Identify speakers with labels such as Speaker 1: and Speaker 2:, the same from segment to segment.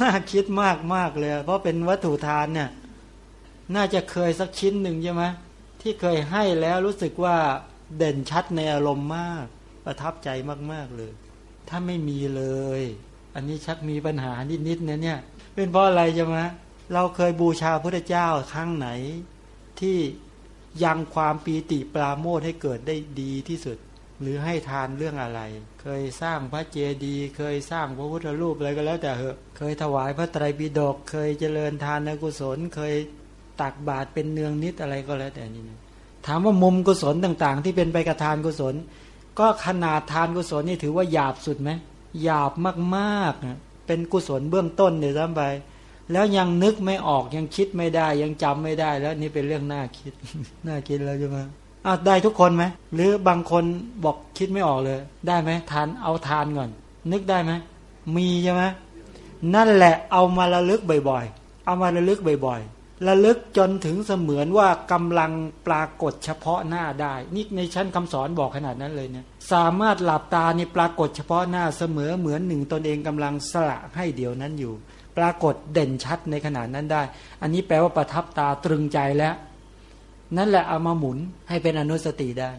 Speaker 1: น่าคิดมากมากเลย เพราะเป็นวัตถุทานเนี่ย น่าจะเคยสักชิ้นหนึ่งใช่ไหมที่เคยให้แล้วรู้สึกว่าเด่นชัดในอารมณ์มาก ประทับใจมาก ๆเลย ถ้าไม่มีเลย อันนี้ชักมีปัญหานิดๆนะเนี่ย เป็นเพราะอะไรใช่ไหมเราเคยบูชาพระเจ้าครั้งไหนที่ยังความปีติปราโมทให้เกิดได้ดีที่สุด หรือให้ทานเรื่องอะไร เคยสร้างพระเจดีย์เคยสร้างพระพุทธรูปอะไรก็แล้วแต่เหอะ เคยถวายพระไตรปิฎกเคยเจริญทานกุศล เคยตักบาตรเป็นเนืองนิดอะไรก็แล้วแต่นี่นะถามว่ามุมกุศลต่างๆ ที่เป็นไปกับทานกุศล ก็ขนาดทานกุศลนี่ถือว่าหยาบสุดไหมหยาบมากๆะเป็นกุศลเบื้องต้นเดี๋ยวซ้ำไปแล้วยังนึกไม่ออกยังคิดไม่ได้ ยังจำไม่ได้แล้วนี่เป็นเรื่องน่าคิด น่าคิดแล้วใช่ไหม อาได้ทุกคนไหมหรือบางคนบอกคิดไม่ออกเลย ได้ไหมทานเอาทานก่อน นึกได้ไหมมีใช่ไหมนั่นแหละเอามาระลึกบ่อยๆ เอามาระลึกบ่อยๆ ระลึกจนถึงเสมือนว่ากำลังปรากฏเฉพาะหน้าได้ นี่ในชั้นคำสอนบอกขนาดนั้นเลยเนี่ยสามารถหลับตาในปรากฏเฉพาะหน้าเสมอเหมือนหนึ่งตนเองกำลังสละให้เดี๋ยวนั้นอยู่ ปรากฏเด่นชัดในขนาดนั้นได้ อันนี้แปลว่าประทับตาตรึงใจแล้ว นั่นแหละเอามาหมุนให้เป็นอนุสติได้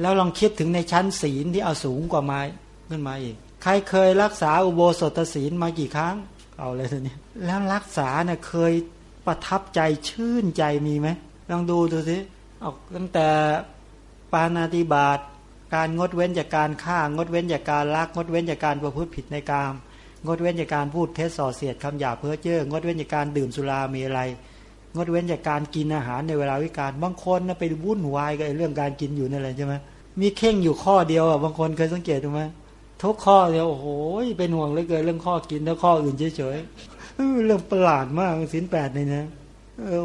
Speaker 1: แล้วลองคิดถึงในชั้นศีลที่เอาสูงกว่าไม้ขึ้นมาอีก ใครเคยรักษาอุโบสถศีลมากี่ครั้ง เอาเลยทีนี้แล้วรักษาเนะ่ยเคยประทับใจชื่นใจมีไหมลองดูดูสิเอาตั้งแต่ปานาติบาตการงดเว้นจากการฆ่างดเว้นจากการลักงดเว้นจากการประพฤติผิดในกามงดเว้นจากการพูดเท็จส่อเสียดคำหยาเพ้อเจ้องดเว้นจากการดื่มสุรามีอะไร งดเว้นจากการกินอาหารในเวลาวิการบางคนนะไปวุ่นวายกับเรื่องการกินอยู่นั่นแหละใช่ไหมมีเข่งอยู่ข้อเดียวอะบางคนเคยสังเกตดูไหมทุกข้อเดียวโอ้โหเป็นห่วงเหลือเกินเรื่องข้อกินแล้วข้ออื่นเฉยๆเรื่องประหลาดมากสินแปดเลยนะ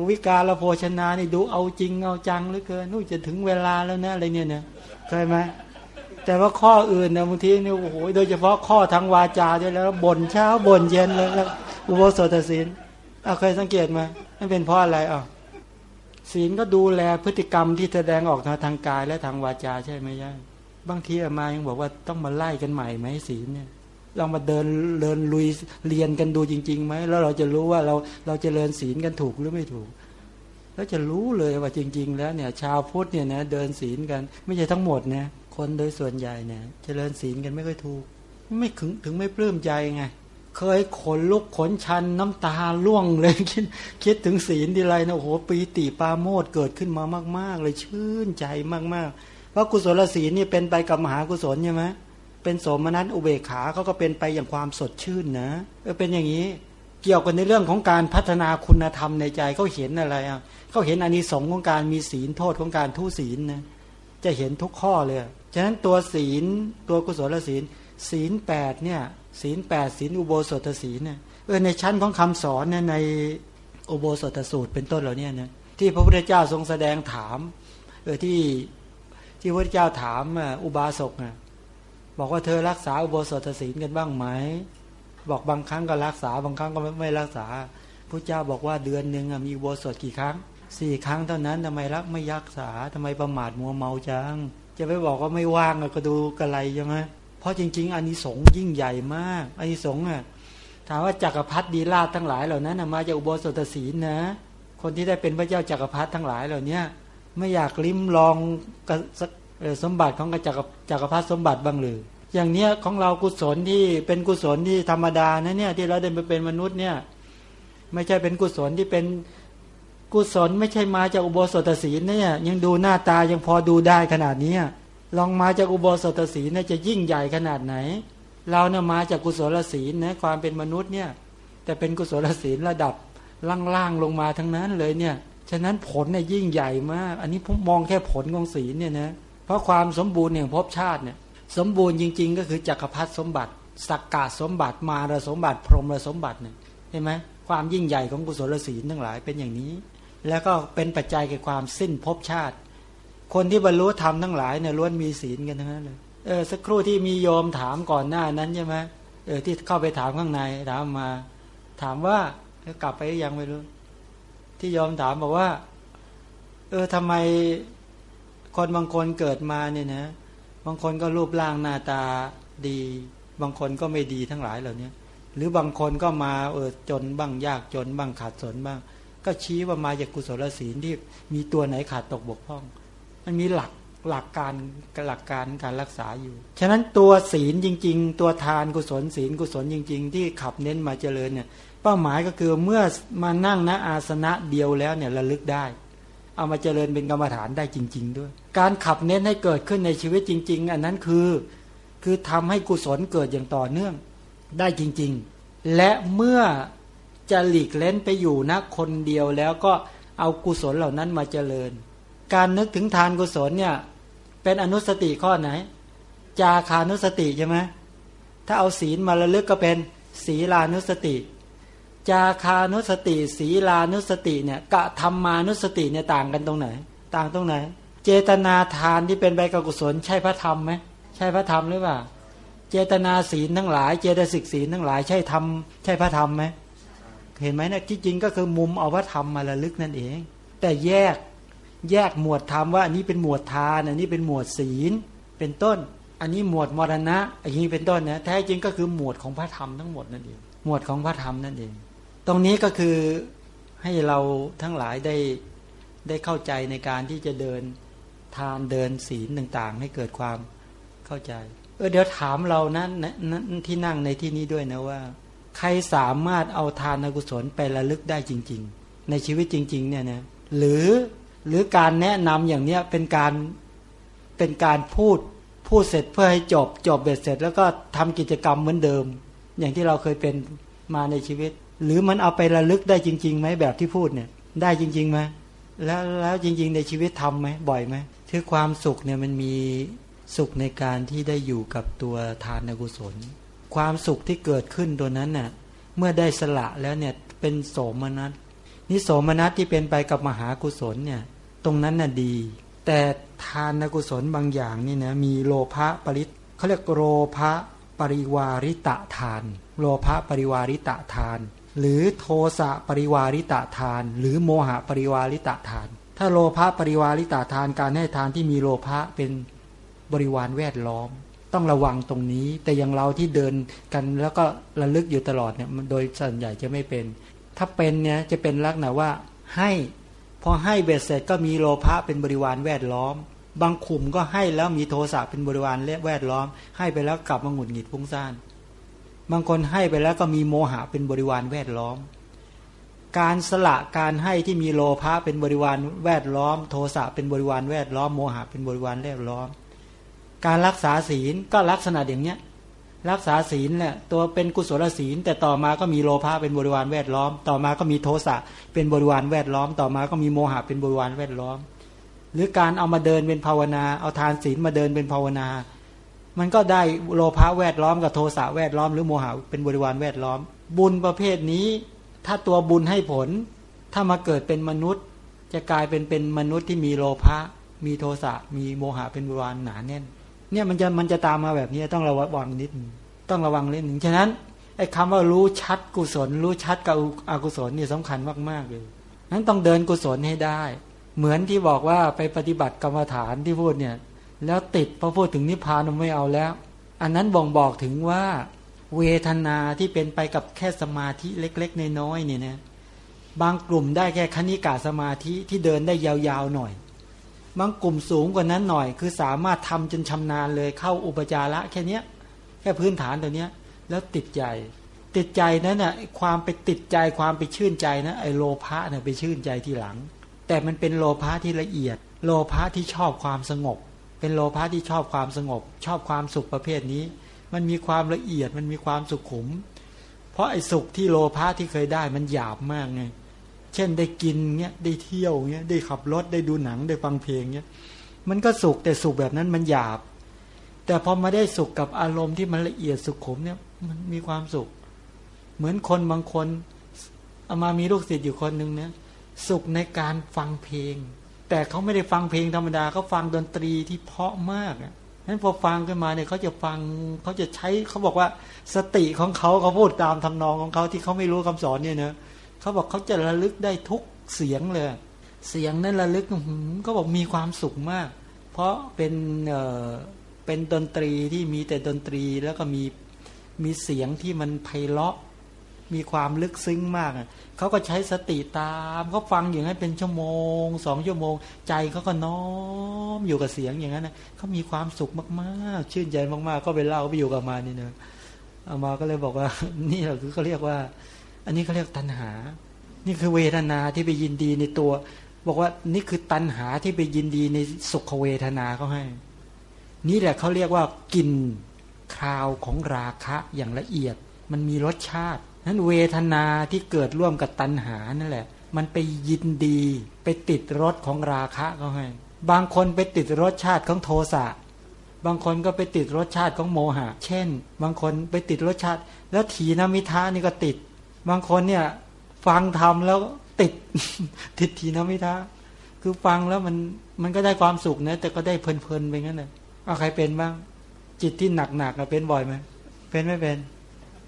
Speaker 1: วิการละโภชนานี่ดูเอาจริงเอาจังเหลือเกินนู่นจะถึงเวลาแล้วนะอะไรเนี่ยนะเคยไหมแต่ว่าข้ออื่นนะบางทีเนี่ยโอ้โหโดยเฉพาะข้อทางวาจาด้วยแล้วบ่นเช้าบ่นเย็นเลยแล้วอุโบสถศีล เอาเคยสังเกตไหมมันเป็นเพราะอะไรอะศีลก็ดูแลพฤติกรรมที่แสดงออกทางกายและทางวาจาใช่ไหมย่าบางทีอามายังบอกว่าต้องมาไล่กันใหม่ไหมศีลเนี่ยลองมาเดินเดินลุยเรียนกันดูจริงๆไหมแล้วเราจะรู้ว่าเราเราจะเริญศีลกันถูกหรือไม่ถูก แล้วจะรู้เลยว่าจริง ๆ แล้วเนี่ย ชาวพุทธเนี่ยนะเดินศีลกัน ไม่ใช่ทั้งหมดนะคนโดยส่วนใหญ่เนี่ยจเจริญศีลกันไม่ค่อยถูก ไม่ถึงถึงไม่ปลื้มใจไง เคยขนลุกขนชันน้ำตาล่วงเลยคิดคิดถึงศีลทีไรนะโอ้โหปีติปาโมดเกิดขึ้นมามาก ๆ เลยชื่นใจมากๆเพราะกุศลศีลนี่เป็นไปกับมหากุศลใช่ไหมเป็นสมนัตอุเบกขาเขาก็เป็นไปอย่างความสดชื่นนะเออเป็นอย่างนี้ เกี่ยวกันในเรื่องของการพัฒนาคุณธรรมในใจเขาเห็นอะไรอะเขาเห็นอานิสงส์ของการมีศีลโทษของการทุศีลนะจะเห็นทุกข้อเลยฉะนั้นตัวศีลตัวกุศลศีลศีลแปดเนี่ย ศีลแปดศีลอุโบสถศีลเนี่ยเออในชั้นของคำสอนเนี่ยในอุโบสถสูตรเป็นต้นเหล่านี้เนี่ยที่พระพุทธเจ้าทรงแสดงถามเออที่ที่พระพุทธเจ้าถามอุบาสกนะบอกว่าเธอรักษาอุโบสถศีลกันบ้างไหม บอกบางครั้งก็รักษาบางครั้งก็ไม่รักษาพระเจ้าบอกว่าเดือนหนึ่งมีอุโบสถกี่ครั้งสี่ครั้งเท่านั้นทำไมรักไม่ยักษาทำไมประมาทมัวเมาจัง จะไปบอกว่าไม่ว่างก็ดูกระไรใช่ไหม เพราะจริง ๆอันนี้สงยิ่งใหญ่มากอันนี้สงอะถามว่าจักรพรรดิดีลาทั้งหลายเหล่านั้นมาจากอุโบสถศีลนะ คนที่ได้เป็นพระเจ้าจักรพรรดิทั้งหลายเหล่านี้ไม่อยากลิ้มลองสมบัติของจักรจักรพรรดิสมบัติบ้างหรืออย่างเนี้ยของเรากุศลที่เป็นกุศลที่ธรรมดานะเนี่ยที่เราได้มาเป็นมนุษย์เนี่ยไม่ใช่เป็นกุศลที่เป็นกุศลไม่ใช่มาจากอุโบสถศีลเนี่ยยังดูหน้าตายังพอดูได้ขนาดนี้ ลองมาจากอุโบสถศีลเนี่ยจะยิ่งใหญ่ขนาดไหน เราเนี่ยมาจากกุศลศีลนะความเป็นมนุษย์เนี่ย แต่เป็นกุศลศีลระดับล่างๆลงมาทั้งนั้นเลยเนี่ยฉะนั้นผลเนี่ยยิ่งใหญ่มาก อันนี้ผมมองแค่ผลของศีลเนี่ยนะเพราะความสมบูรณ์เนี่ยภพชาติเนี่ย สมบูรณ์จริง ๆ ก็คือจักรพรรดิสมบัติสักกาสมบัติมารสมบัติ พรหมสมบัติเนี่ยเห็นไหมความยิ่งใหญ่ของกุศลศีลทั้งหลายเป็นอย่างนี้ แล้วก็เป็นปัจจัยแก่ความสิ้นภพชาติ คนที่บรรลุธรรมทั้งหลายเนี่ยล้วนมีศีลกันทั้งนั้นเลยเออสักครู่ที่มีโยมถามก่อนหน้านั้นใช่ไหมเออที่เข้าไปถามข้างในถามมา ถามว่าแล้วกลับไปยังไม่รู้ ที่ยอมถามบอกว่า เออทำไมคนบางคนเกิดมาเนี่ยนะ บางคนก็รูปร่างหน้าตาดี บางคนก็ไม่ดีทั้งหลายเหล่านี้หรือบางคนก็มาเออจนบ้างยากจนบ้างขาดสนบ้าง ก็ชี้ว่ามาจากกุศลศีลที่มีตัวไหนขาดตกบกพร่อง มันมีหลักหลักการหลักการการรักษาอยู่ ฉะนั้นตัวศีลจริง ๆ ตัวทานกุศลศีลกุศลจริง ๆ ที่ขับเน้นมาเจริญเนี่ย เป้าหมายก็คือเมื่อมานั่งณอาสนะเดียวแล้วเนี่ยระลึกได้ เอามาเจริญเป็นกรรมฐานได้จริง ๆ ด้วย การขับเน้นให้เกิดขึ้นในชีวิตจริง ๆ อันนั้นคือคือทำให้กุศลเกิดอย่างต่อเนื่องได้จริง ๆ และเมื่อจะหลีกเล่นไปอยู่นะคนเดียวแล้วก็เอากุศลเหล่านั้นมาเจริญ การนึกถึงทานกุศลเนี่ย เป็นอนุสติข้อไหน จาคานุสติใช่ไหมถ้าเอาศีลมาระลึกก็เป็นศีลานุสติ จาคานุสติ ศีลานุสติเนี่ยกะธรรมานุสติเนี่ยต่างกันตรงไหน ต่างตรงไหน เจตนาทานที่เป็นใบกุศล ใช่พระธรรมไหมใช่พระธรรมหรือเปล่าเจตนาศีลทั้งหลาย เจตสิกศีลทั้งหลายใช่ธรรมใช่พระธรรมไหมเห็นไหมนะที่จริงก็คือมุมเอาพระธรรมมาระลึกนั่นเอง แต่แยก แยกหมวดธรรมว่าอันนี้เป็นหมวดทานอันนี้เป็นหมวดศีลเป็นต้น อันนี้หมวดมรณะอันนี้เป็นต้นนะแท้จริงก็คือหมวดของพระธรรมทั้งหมดนั่นเองหมวดของพระธรรมนั่นเอง ตรงนี้ก็คือให้เราทั้งหลายได้ได้เข้าใจในการที่จะเดินทานเดินศีลต่างๆ ให้เกิดความเข้าใจ เออเดี๋ยวถามเรานะนนที่นั่งในที่นี้ด้วยนะว่า ใครสามารถเอาทานกุศลไประลึกได้จริง ๆ ในชีวิตจริง ๆ เนี่ยนะหรือ หรือการแนะนำอย่างเนี้ยเป็นการเป็นการพูดพูดเสร็จเพื่อให้จบจบเบ็ดเสร็จ แล้วก็ทำกิจกรรมเหมือนเดิม อย่างที่เราเคยเป็นมาในชีวิต หรือมันเอาไประลึกได้จริงๆไหมแบบที่พูดเนี่ย ได้จริงๆไหมแล้วแล้วจริง ๆ ในชีวิตทำไหมบ่อยไหมคือความสุขเนี่ยมันมีสุขในการที่ได้อยู่กับตัวทานกุศล ความสุขที่เกิดขึ้นตัวนั้นน่ะเมื่อได้สละแล้วเนี่ยเป็นโสมนัส นิโสมนัสที่เป็นไปกับมหากุศลเนี่ยตรงนั้นน่ะดี แต่ทานกุศลบางอย่างนี่นะมีโลภะปริเขาเรียกโลภะปริวาริตะทาน โลภะปริวาริตะทาน หรือโทสะปริวาริตะทาน หรือโมหะปริวาริตะทาน ถ้าโลภะปริวาริตะทานการให้ทานที่มีโลภะเป็นบริวารแวดล้อม ต้องระวังตรงนี้ แต่อย่างเราที่เดินกันแล้วก็ระลึกอยู่ตลอดเนี่ยโดยส่วนใหญ่จะไม่เป็น ถ้าเป็นเนี่ยจะเป็นลักษณะว่าให้พอให้เบ็ดเสร็จก็มีโลภะเป็นบริวารแวดล้อม บางขุมก็ให้แล้วมีโทสะเป็นบริวารแวดล้อม ให้ไปแล้วกลับมาหงุดหงิดฟุ้งซ่านบางคนให้ไปแล้วก็มีโมหะเป็นบริวารแวดล้อม การสละการให้ที่มีโลภะเป็นบริวารแวดล้อม โทสะเป็นบริวารแวดล้อมโมหะเป็นบริวารแวดล้อม การรักษาศีลก็ลักษณะอย่างเนี้ย รักษาศีลเนี่ยตัวเป็นกุศลศีล แต่ต่อมาก็มีโลภะเป็นบริวารแวดล้อม ต่อมาก็มีโทสะเป็นบริวารแวดล้อม ต่อมาก็มีโมหะเป็นบริวารแวดล้อม หรือการเอามาเดินเป็นภาวนา เอาทานศีลมาเดินเป็นภาวนา มันก็ได้โลภะแวดล้อมกับโทสะแวดล้อม หรือโมหะเป็นบริวารแวดล้อม บุญประเภทนี้ ถ้าตัวบุญให้ผล ถ้ามาเกิดเป็นมนุษย์ จะกลายเป็นเป็นมนุษย์ที่มีโลภะมีโทสะมีโมหะเป็นบริวารหนาแน่น เนี่ยมันจะมันจะตามมาแบบนี้ต้องระวังนิดต้องระวังเรื่องหนึ่งฉะนั้นไอ้คำว่ารู้ชัดกุศล รู้ชัดกับอกุศลนี่สำคัญมากๆเลยนั้นต้องเดินกุศลให้ได้ เหมือนที่บอกว่าไปปฏิบัติกรรมฐานที่พูดเนี่ย แล้วติดพอพูดถึงนิพพานไม่เอาแล้ว อันนั้นบ่งบอกถึงว่าเวทนาที่เป็นไปกับแค่สมาธิเล็ก ๆ น้อยๆเนี่ยนะบางกลุ่มได้แค่คณิกาสมาธิที่เดินได้ยาวๆหน่อย บางกลุ่มสูงกว่านั้นหน่อย คือสามารถทำจนชำนาญเลยเข้าอุปจาระแค่เนี้ยแค่พื้นฐานตัวเนี้ย แล้วติดใจ ติดใจนั้นน่ะความไปติดใจความไปชื่นใจนะไอโลภะเนี่ยไปชื่นใจทีหลัง แต่มันเป็นโลภะที่ละเอียด โลภะที่ชอบความสงบ เป็นโลภะที่ชอบความสงบ ชอบความสุขประเภทนี้ มันมีความละเอียดมันมีความสุขขุม เพราะไอ้สุขที่โลภะที่เคยได้มันหยาบมากไง เช่นได้กินเงี้ยได้เที่ยวเงี้ยได้ขับรถได้ดูหนังได้ฟังเพลงเงี้ยมันก็สุขแต่สุขแบบนั้นมันหยาบ แต่พอมาได้สุขกับอารมณ์ที่มันละเอียดสุขุมเนี่ยมันมีความสุข เหมือนคนบางคนเอามามีลูกศิษย์อยู่คนหนึ่งเนี่ยสุขในการฟังเพลง แต่เขาไม่ได้ฟังเพลงธรรมดาเขาฟังดนตรีที่เพาะมากอะนั้นพอฟังขึ้นมาเนี่ยเขาจะฟังเขาจะใช้เขาบอกว่าสติของเขาเขาพูดตามทำนองของเขาที่เขาไม่รู้คำสอนเนี่ยเนะเขาบอกเขาจะระลึกได้ทุกเสียงเลย เสียงนั้นระลึกเขาบอกมีความสุขมาก เพราะเป็นเเป็นดนตรีที่มีแต่ดนตรีแล้วก็มีมีเสียงที่มันไพเราะ มีความลึกซึ้งมากเขาก็ใช้สติตามเขาฟังอย่างนั้นเป็นชั่วโมงสองชั่วโมง ใจเขาก็น้อมอยู่กับเสียงอย่างนั้นนะเขามีความสุขมากๆ ชื่นใจมากๆ ก็ไปเล่าไปอยู่กับมานี่เนะเอามาก็เลยบอกว่า นี่แหละคือเขาเรียกว่า อันนี้เขาเรียกตัณหา นี่คือเวทนาที่ไปยินดีในตัว บอกว่านี่คือตัณหาที่ไปยินดีในสุขเวทนาเขาให้ นี่แหละเขาเรียกว่ากินคราวของราคะอย่างละเอียด มันมีรสชาตินั้นเวทนาที่เกิดร่วมกับตัณหานั่นแหละ มันไปยินดี ไปติดรสของราคะเขาให้ บางคนไปติดรสชาติของโทสะบางคนก็ไปติดรสชาติของโมหะ เช่น บางคนไปติดรสชาติ แล้วถีนมิทานี่ก็ติด บางคนเนี่ย ฟังทำแล้วติดติดถีนะมิทาคือฟังแล้วมันมันก็ได้ความสุขนะแต่ก็ได้เพลินๆไปงั้นเลยเอาใครเป็นบ้าง จิตที่หนักๆเป็นบ่อยไหมเป็นไม่เป็น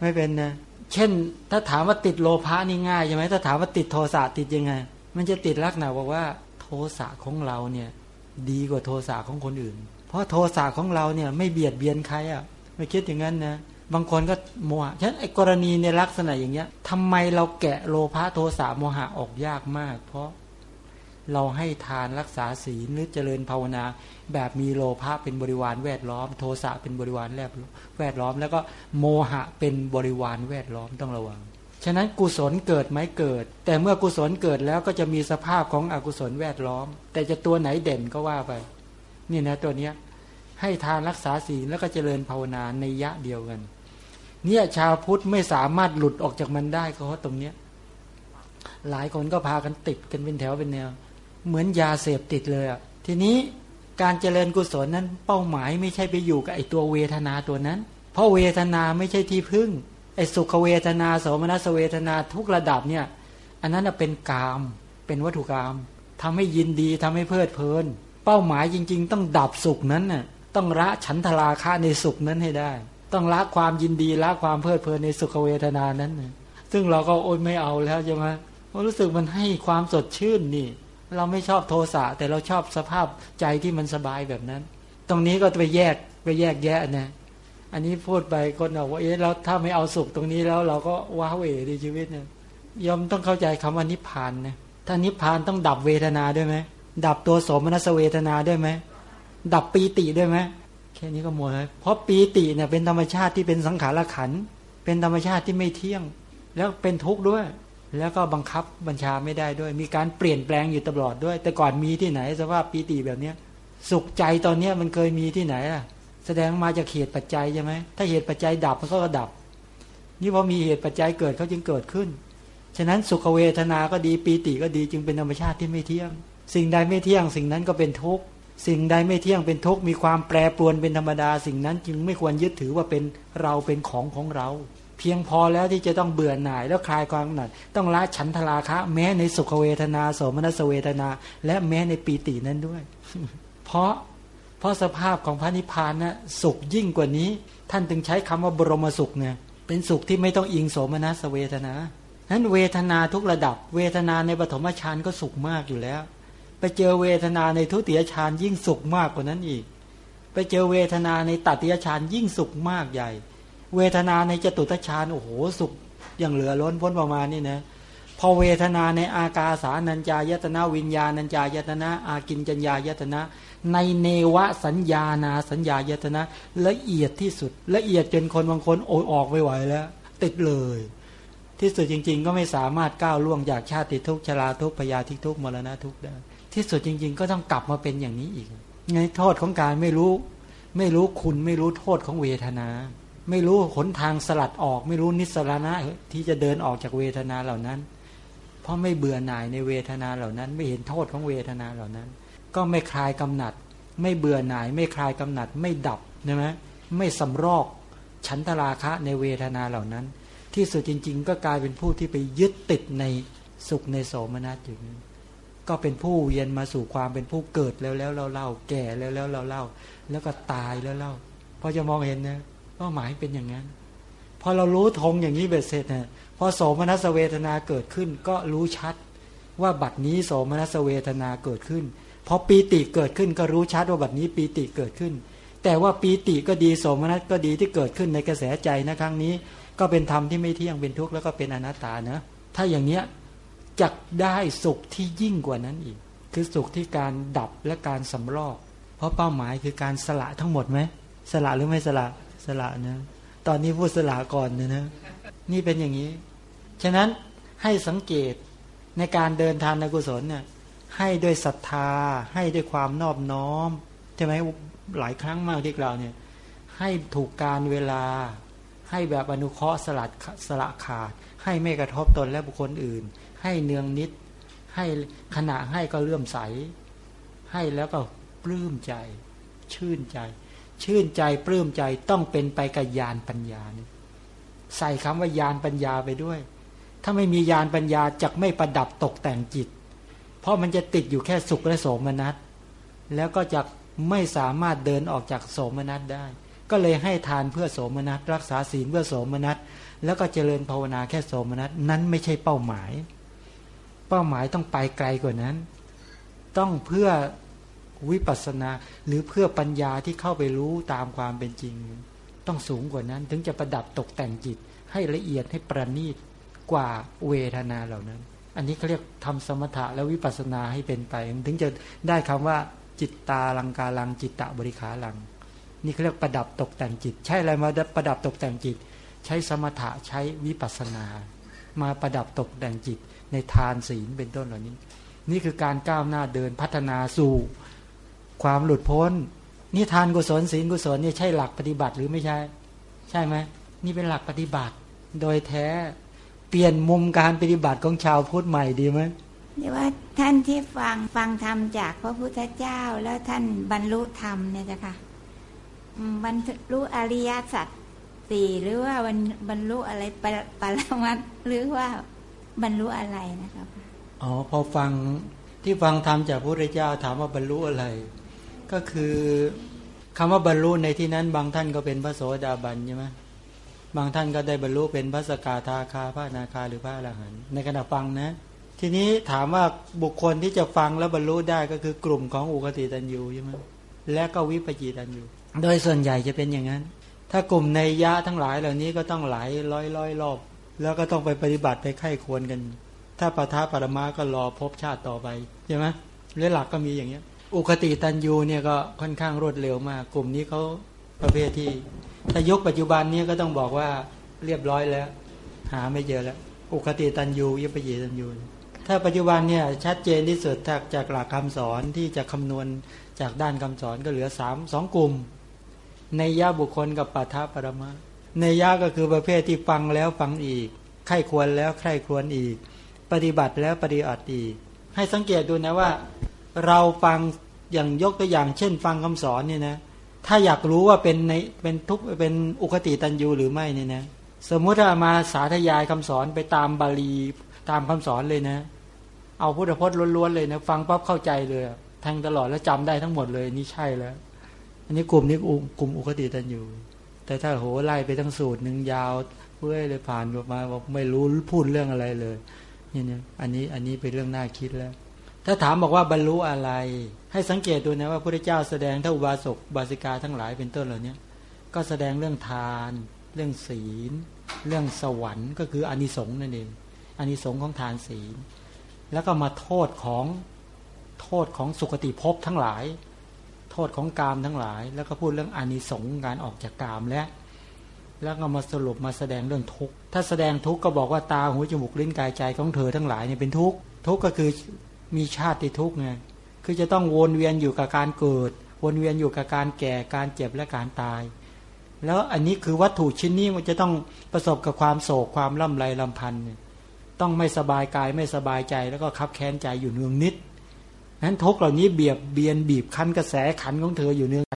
Speaker 1: ไม่เป็นนะเช่นถ้าถามว่าติดโลภะนี่ง่ายใช่ไหมถ้าถามว่าติดโทสะติดยังไง มันจะติดลักษณะบอกว่า โทสะของเราเนี่ย ดีกว่าโทสะของคนอื่น เพราะโทสะของเราเนี่ย ไม่เบียดเบียนใครอะ ไม่คิดอย่างนั้นนะ บางคนก็โมหะฉะนั้นไอ้กรณีในลักษณะอย่างเงี้ยทำไมเราแกะโลภะโทสะโมหะออกยากมาก เพราะเราให้ทานรักษาศีลหรือเจริญภาวนา แบบมีโลภะเป็นบริวารแวดล้อม โทสะเป็นบริวารแแวดล้อม แล้วก็โมหะเป็นบริวารแวดล้อมต้องระวัง ฉะนั้นกุศลเกิดไหมเกิด แต่เมื่อกุศลเกิดแล้วก็จะมีสภาพของอกุศลแวดล้อม แต่จะตัวไหนเด่นก็ว่าไป นี่นะตัวเนี้ย ให้ทานรักษาศีลแล้วก็เจริญภาวนาในยะเดียวกัน เนี่ยชาวพุทธไม่สามารถหลุดออกจากมันได้เพราะตรงเนี้ยหลายคนก็พากันติดกันเป็นแถวเป็นแนว เหมือนยาเสพติดเลยอะทีนี้การเจริญกุศลนั้นเป้าหมายไม่ใช่ไปอยู่กับไอตัวเวทนาตัวนั้น เพราะเวทนาไม่ใช่ที่พึ่งไอสุขเวทนาโสมนัสเวทนาทุกระดับเนี่ยอันนั้นเป็นกามเป็นวัตถุกรรมทำให้ยินดีทำให้เพลิดเพลิน เป้าหมายจริง ๆ ต้องดับสุขนั้นน่ะ ต้องละฉันทราคะในสุขนั้นให้ได้ ต้องละความยินดีละความเพลิดเพลินในสุขเวทนานั้นซึ่งเราก็โอนไม่เอาแล้วใช่ไหมรู้สึกมันให้ความสดชื่นนี่ เราไม่ชอบโทสะแต่เราชอบสภาพใจที่มันสบายแบบนั้น ตรงนี้ก็ไปแยกไปแยกแยะนะอันนี้พูดไปคนบอกว่าเอ๊ะเราถ้าไม่เอาสุขตรงนี้แล้วเราก็ว้าเหวในชีวิตเนี่ยยอมต้องเข้าใจคำว่านิพพานนะถ้านิพพานต้องดับเวทนาด้วยไหมดับตัวสมนัสเวทนาด้วยไหม ดับปีติด้วยไหมแค่นี้ก็หมดเลยเพราะปีติเนี่ยเป็นธรรมชาติที่เป็นสังขารขัน เป็นธรรมชาติที่ไม่เที่ยง แล้วเป็นทุกข์ด้วย แล้วก็บังคับบัญชาไม่ได้ด้วย มีการเปลี่ยนแปลงอยู่ตลอดด้วย แต่ก่อนมีที่ไหนสภาพปีติแบบเนี้ยสุขใจตอนเนี้ยมันเคยมีที่ไหนอะแสดงมาจากเหตุปัจจัยใช่ไหมถ้าเหตุปัจจัยดับมันก็ดับ นี่พอมีเหตุปัจจัยเกิดเขาจึงเกิดขึ้น ฉะนั้นสุขเวทนาก็ดีปีติก็ดีจึงเป็นธรรมชาติที่ไม่เที่ยง สิ่งใดไม่เที่ยง สิ่งนั้นก็เป็นทุกข์ สิ่งใดไม่เที่ยงเป็นทุกข์มีความแปรปรวนเป็นธรรมดา สิ่งนั้นจึงไม่ควรยึดถือว่าเป็นเราเป็นของของเรา เพียงพอแล้วที่จะต้องเบื่อหน่ายแล้วคลายความหนัด ต้องละฉันทราคะ แม้ในสุขเวทนาโสมนัสเวทนา และแม้ในปีตินั้นด้วย เพราะเพราะสภาพของพระนิพพานนะสุขยิ่งกว่านี้ ท่านถึงใช้คำว่าบรมสุขเนี่ยเป็นสุขที่ไม่ต้องอิงโสมนัสเวทนานั้นเวทนาทุกระดับ เวทนาในปฐมฌานก็สุขมากอยู่แล้ว ไปเจอเวทนาในทุติยฌานยิ่งสุขมากกว่านั้นอีก ไปเจอเวทนาในตัติยฌานยิ่งสุขมากใหญ่ เวทนาในจตุตฌานโอ้โหสุขอย่างเหลือล้นพ้นประมาณนี้นะพอเวทนาในอากาสานัญจายตนะวิญญาณัญจายตนะ อากินจัญญายตนะ ในเนวสัญญานาสัญญายตนะละเอียดที่สุด ละเอียดจนคนบางคนโอยออกไม่ไหวแล้ว ติดเลย ที่สุดจริง ๆ ก็ไม่สามารถก้าวล่วงจากชาติทุกชราทุกพยาธิทุกมรณะทุกได้ ที่สุดจริง ๆ ก็ต้องกลับมาเป็นอย่างนี้อีก ไงโทษของการไม่รู้ ไม่รู้คุณไม่รู้โทษของเวทนา ไม่รู้หนทางสลัดออก ไม่รู้นิสรณะที่จะเดินออกจากเวทนาเหล่านั้น เพราะไม่เบื่อหน่ายในเวทนาเหล่านั้น ไม่เห็นโทษของเวทนาเหล่านั้น ก็ไม่คลายกำหนัด ไม่เบื่อหน่าย ไม่คลายกำหนัด ไม่ดับใช่ไหมไม่สำรอกฉันทราคะในเวทนาเหล่านั้น ที่สุดจริง ๆ ก็กลายเป็นผู้ที่ไปยึดติดในสุขในโสมนัสอยู่นั้น ก็เป็นผู้เวียนมาสู่ความเป็นผู้เกิดแล้วแล้วเราเล่าแก่แล้วแล้วเราเล่าแล้วก็ตายแล้วเล่าพอจะมองเห็นนะเป้าหมายเป็นอย่างนั้นพอเรารู้ทงอย่างนี้เบ็ดเสร็จเนี่ยพอโสมนัสเวทนาเกิดขึ้น ก็รู้ชัดว่าบัดนี้โสมนัสเวทนาเกิดขึ้นพอปีติเกิดขึ้นก็รู้ชัดว่าบัดนี้ปีติเกิดขึ้น แต่ว่าปีติก็ดีโสมนัสก็ดีที่เกิดขึ้นในกระแสใจนะครั้งนี้ ก็เป็นธรรมที่ไม่เที่ยงเป็นทุกข์แล้วก็เป็นอนัตตานะถ้าอย่างเนี้ย จะได้สุขที่ยิ่งกว่านั้นอีก คือสุขที่การดับและการสำรอก เพราะเป้าหมายคือการสละทั้งหมดไหมสละหรือไม่สละสละนะตอนนี้พูดสละก่อนนะนะนี่เป็นอย่างนี้ ฉะนั้นให้สังเกตในการเดินทางในกุศลเนี่ยให้ด้วยศรัทธา ให้ด้วยความนอบน้อมใช่ไหมหลายครั้งมากที่กล่าวเนี่ยให้ถูกการเวลา ให้แบบอนุเคราะห์สลัดสละขาด ให้ไม่กระทบตนและบุคคลอื่น ให้เนืองนิด ให้ขณะให้ก็เลื่อมใส ให้แล้วก็ปลื้มใจ ชื่นใจ ชื่นใจปลื้มใจต้องเป็นไปกับญาณปัญญานี่ใส่คำว่าญาณปัญญาไปด้วย ถ้าไม่มีญาณปัญญาจะไม่ประดับตกแต่งจิต เพราะมันจะติดอยู่แค่สุขและโสมนัส แล้วก็จะไม่สามารถเดินออกจากโสมนัสได้ ก็เลยให้ทานเพื่อโสมนัส รักษาศีลเพื่อโสมนัส แล้วก็เจริญภาวนาแค่โสมนัส นั้นไม่ใช่เป้าหมาย เป้าหมายต้องไปไกลกว่านั้น ต้องเพื่อวิปัสสนาหรือเพื่อปัญญาที่เข้าไปรู้ตามความเป็นจริง ต้องสูงกว่านั้น ถึงจะประดับตกแต่งจิต ให้ละเอียดให้ประณีตกว่าเวทนาเหล่านั้น อันนี้เขาเรียกทำสมถะและวิปัสสนาให้เป็นไป ถึงจะได้คำว่าจิตตาลังกาลังจิตตะบริขาลัง นี่เขาเรียกประดับตกแต่งจิต ใช่อะไรมาประดับตกแต่งจิต ใช้สมถะใช้วิปัสสนา มาประดับตกแต่งจิต ในทานศีลเป็นต้นเหล่านี้ นี่คือการก้าวหน้าเดินพัฒนาสู่ความหลุดพ้นนี่ทานกุศลศีลกุศลนี่ใช่หลักปฏิบัติหรือไม่ใช่ ใช่ไหมนี่เป็นหลักปฏิบัติ โดยแท้เปลี่ยนมุมการปฏิบัติของชาวพุทธใหม่ดีไหม
Speaker 2: เรียกว่าท่านที่ฟังฟังธรรมจากพระพุทธเจ้าแล้วท่านบรรลุธรรมเนี่ยจ้ะค่ะบรรลุอริยสัจสี่หรือว่าบรรบรรลุอะไรปปรมัตหรือว่า บรรลุอะไรนะครับ
Speaker 1: อ๋อพอฟังที่ฟังธรรมจากพระพุทธเจ้าถามว่าบรรลุอะไร ก็คือคำว่าบรรลุในที่นั้น บางท่านก็เป็นพระโสดาบันใช่ไหมบางท่านก็ได้บรรลุเป็นพระสกาทาคาพระนาคาหรือพระอรหันต์ในขณะฟังนะ ทีนี้ถามว่าบุคคลที่จะฟังแล้วบรรลุได้ก็คือกลุ่มของอุคติตันยูใช่ไหมและก็วิปจิตันยูโดยส่วนใหญ่จะเป็นอย่างนั้น ถ้ากลุ่มในยะทั้งหลายเหล่านี้ก็ต้องหลายร้อยร้อยรอบ แล้วก็ต้องไปปฏิบัติไปไข้ควรกัน ถ้าปะทะปรมาก็รอพบชาติต่อไปใช่ไหมเรื่องหลักก็มีอย่างเนี้ย อุคติตันยูเนี่ยก็ค่อนข้างรวดเร็วมาก กลุ่มนี้เขาประเภทที่ถ้ายกปัจจุบันนี้ก็ต้องบอกว่าเรียบร้อยแล้ว หาไม่เจอแล้ว อุคติตันยูยิปยีตันยูถ้าปัจจุบันเนี่ยชัดเจนที่สุดจากจากหลักคำสอนที่จะคำนวณจากด้านคำสอนก็เหลือสามสองกลุ่มในยาบุคคลกับปัทภปรมา ในยาก็คือประเภทที่ฟังแล้วฟังอีก ไข้ควรแล้วไข้ควรอีก ปฏิบัติแล้วปฏิบัติอีก ให้สังเกตดูนะว่า เราฟังอย่างยกตัวอย่าง เช่น ฟังคำสอนเนี่ยนะ ถ้าอยากรู้ว่าเป็นในเป็นทุกเป็นอุคติตันยูหรือไม่เนี่ยนะ สมมุติถ้ามาสาธยายคำสอนไปตามบาลีตามคำสอนเลยนะ เอาพุทธพจน์ล้วนๆเลยนะ ฟังปั๊บเข้าใจเลยแทงตลอดแล้วจำได้ทั้งหมดเลยนี่ใช่แล้ว อันนี้กลุ่มนี้กลุ่มอุคติตันยู แต่ถ้าโหไล่ไปทั้งสูตรหนึ่งยาวเพื่อเลยผ่านออกมาบอกไม่รู้พูดเรื่องอะไรเลยนี่เนี่ยอันนี้อันนี้เป็นเรื่องน่าคิดแล้ว ถ้าถามบอกว่าบรรลุอะไร ให้สังเกตดูนะว่าพระเจ้าแสดงถ้าอุบาสกบาสิกาทั้งหลายเป็นต้นเหล่านี้ก็แสดงเรื่องทาน เรื่องศีล เรื่องสวรรค์ ก็คืออานิสงส์นั่นเองอานิสงส์ของทานศีล แล้วก็มาโทษของโทษของสุคติภพทั้งหลาย โทษของกามทั้งหลาย แล้วก็พูดเรื่องอานิสงส์การออกจากกามและ แล้วก็มาสรุปมาแสดงเรื่องทุกข์ถ้าแสดงทุกข์ก็บอกว่าตาหูจมูกลิ้นกายใจของเธอทั้งหลายเนี่ยเป็นทุกข์ทุกข์ก็คือมีชาติทุกข์ไงคือจะต้องวนเวียนอยู่กับการเกิด วนเวียนอยู่กับการแก่การเจ็บและการตาย แล้วอันนี้คือวัตถุชิ้นนี้มันจะต้องประสบกับความโศกความล่ำไรลำพันธ์ต้องไม่สบายกายไม่สบายใจแล้วก็คับแค้นใจอยู่เนืองนิด นั้นทุกเหล่านี้เบียบเบียนบีบคั้นกระแสขันของเธออยู่เนือง